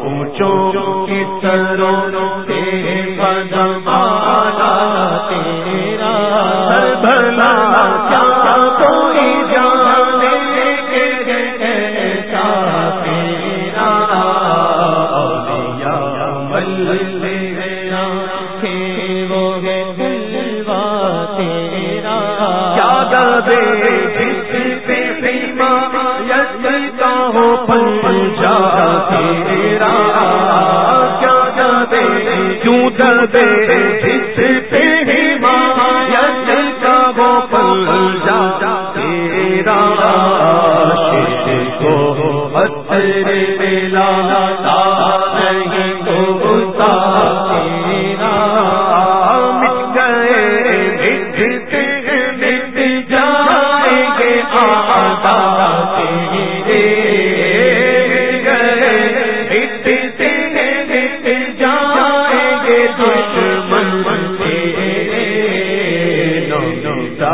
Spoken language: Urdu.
اونچوں کی جانے کے تیرا بن جا تیرا، کیا دے کیوں دے جس پہ کا وہ بن جا تیرا کو اتر ملا